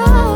Oh.